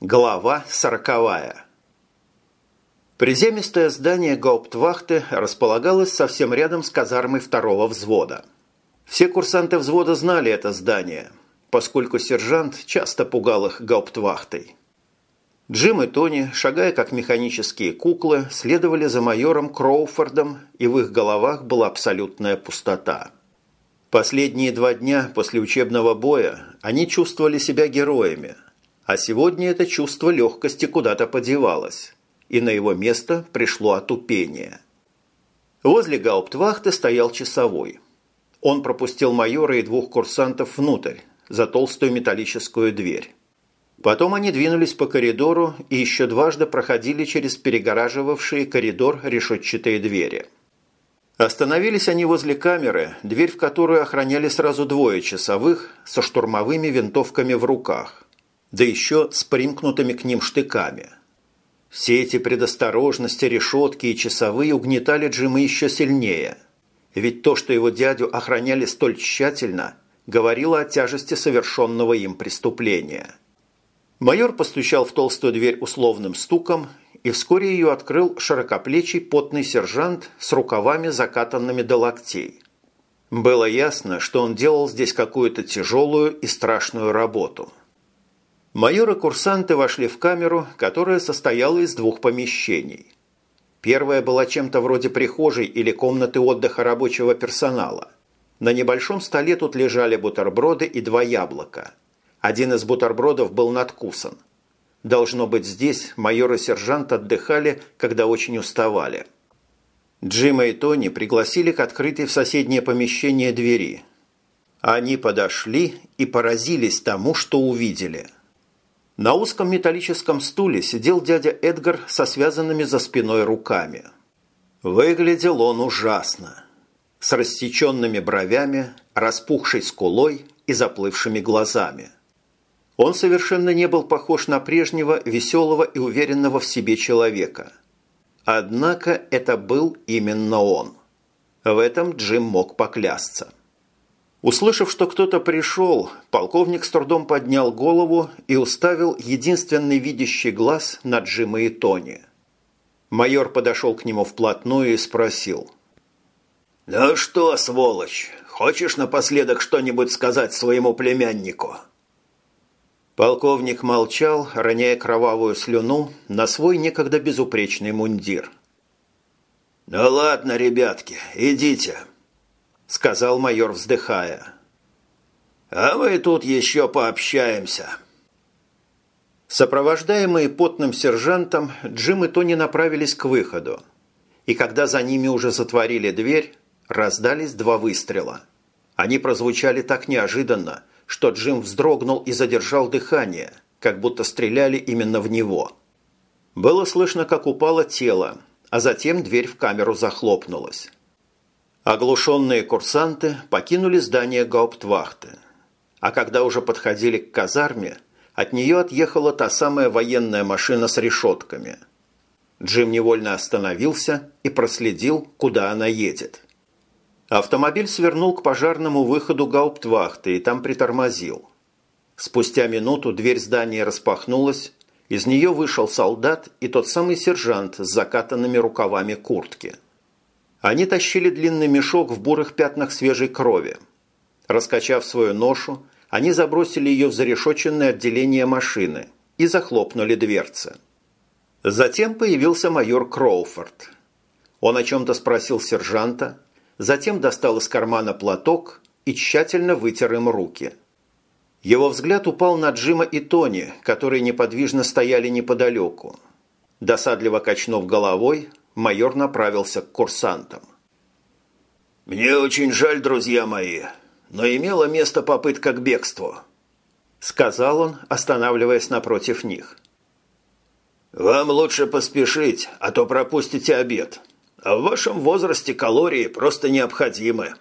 Глава сороковая. Приземистое здание гауптвахты располагалось совсем рядом с казармой второго взвода. Все курсанты взвода знали это здание, поскольку сержант часто пугал их гауптвахтой. Джим и Тони, шагая как механические куклы, следовали за майором Кроуфордом, и в их головах была абсолютная пустота. Последние два дня после учебного боя они чувствовали себя героями – а сегодня это чувство легкости куда-то подевалось, и на его место пришло отупение. Возле гауптвахты стоял часовой. Он пропустил майора и двух курсантов внутрь, за толстую металлическую дверь. Потом они двинулись по коридору и еще дважды проходили через перегораживавшие коридор решетчатые двери. Остановились они возле камеры, дверь в которую охраняли сразу двое часовых со штурмовыми винтовками в руках да еще с примкнутыми к ним штыками. Все эти предосторожности, решетки и часовые угнетали Джима еще сильнее. Ведь то, что его дядю охраняли столь тщательно, говорило о тяжести совершенного им преступления. Майор постучал в толстую дверь условным стуком, и вскоре ее открыл широкоплечий потный сержант с рукавами, закатанными до локтей. Было ясно, что он делал здесь какую-то тяжелую и страшную работу – Майор и курсанты вошли в камеру, которая состояла из двух помещений. Первая была чем-то вроде прихожей или комнаты отдыха рабочего персонала. На небольшом столе тут лежали бутерброды и два яблока. Один из бутербродов был надкусан. Должно быть, здесь майор и сержант отдыхали, когда очень уставали. Джима и Тони пригласили к открытой в соседнее помещение двери. Они подошли и поразились тому, что увидели – на узком металлическом стуле сидел дядя Эдгар со связанными за спиной руками. Выглядел он ужасно. С рассеченными бровями, распухшей скулой и заплывшими глазами. Он совершенно не был похож на прежнего веселого и уверенного в себе человека. Однако это был именно он. В этом Джим мог поклясться. Услышав, что кто-то пришел, полковник с трудом поднял голову и уставил единственный видящий глаз на Джима и Тони. Майор подошел к нему вплотную и спросил. «Ну что, сволочь, хочешь напоследок что-нибудь сказать своему племяннику?» Полковник молчал, роняя кровавую слюну на свой некогда безупречный мундир. «Ну ладно, ребятки, идите» сказал майор, вздыхая. «А мы тут еще пообщаемся». Сопровождаемые потным сержантом, Джим и Тони направились к выходу. И когда за ними уже затворили дверь, раздались два выстрела. Они прозвучали так неожиданно, что Джим вздрогнул и задержал дыхание, как будто стреляли именно в него. Было слышно, как упало тело, а затем дверь в камеру захлопнулась. Оглушенные курсанты покинули здание гауптвахты. А когда уже подходили к казарме, от нее отъехала та самая военная машина с решетками. Джим невольно остановился и проследил, куда она едет. Автомобиль свернул к пожарному выходу гауптвахты и там притормозил. Спустя минуту дверь здания распахнулась, из нее вышел солдат и тот самый сержант с закатанными рукавами куртки – они тащили длинный мешок в бурых пятнах свежей крови. Раскачав свою ношу, они забросили ее в зарешоченное отделение машины и захлопнули дверцы. Затем появился майор Кроуфорд. Он о чем-то спросил сержанта, затем достал из кармана платок и тщательно вытер им руки. Его взгляд упал на Джима и Тони, которые неподвижно стояли неподалеку. Досадливо качнув головой, майор направился к курсантам. «Мне очень жаль, друзья мои, но имела место попытка к бегству», сказал он, останавливаясь напротив них. «Вам лучше поспешить, а то пропустите обед. А в вашем возрасте калории просто необходимы».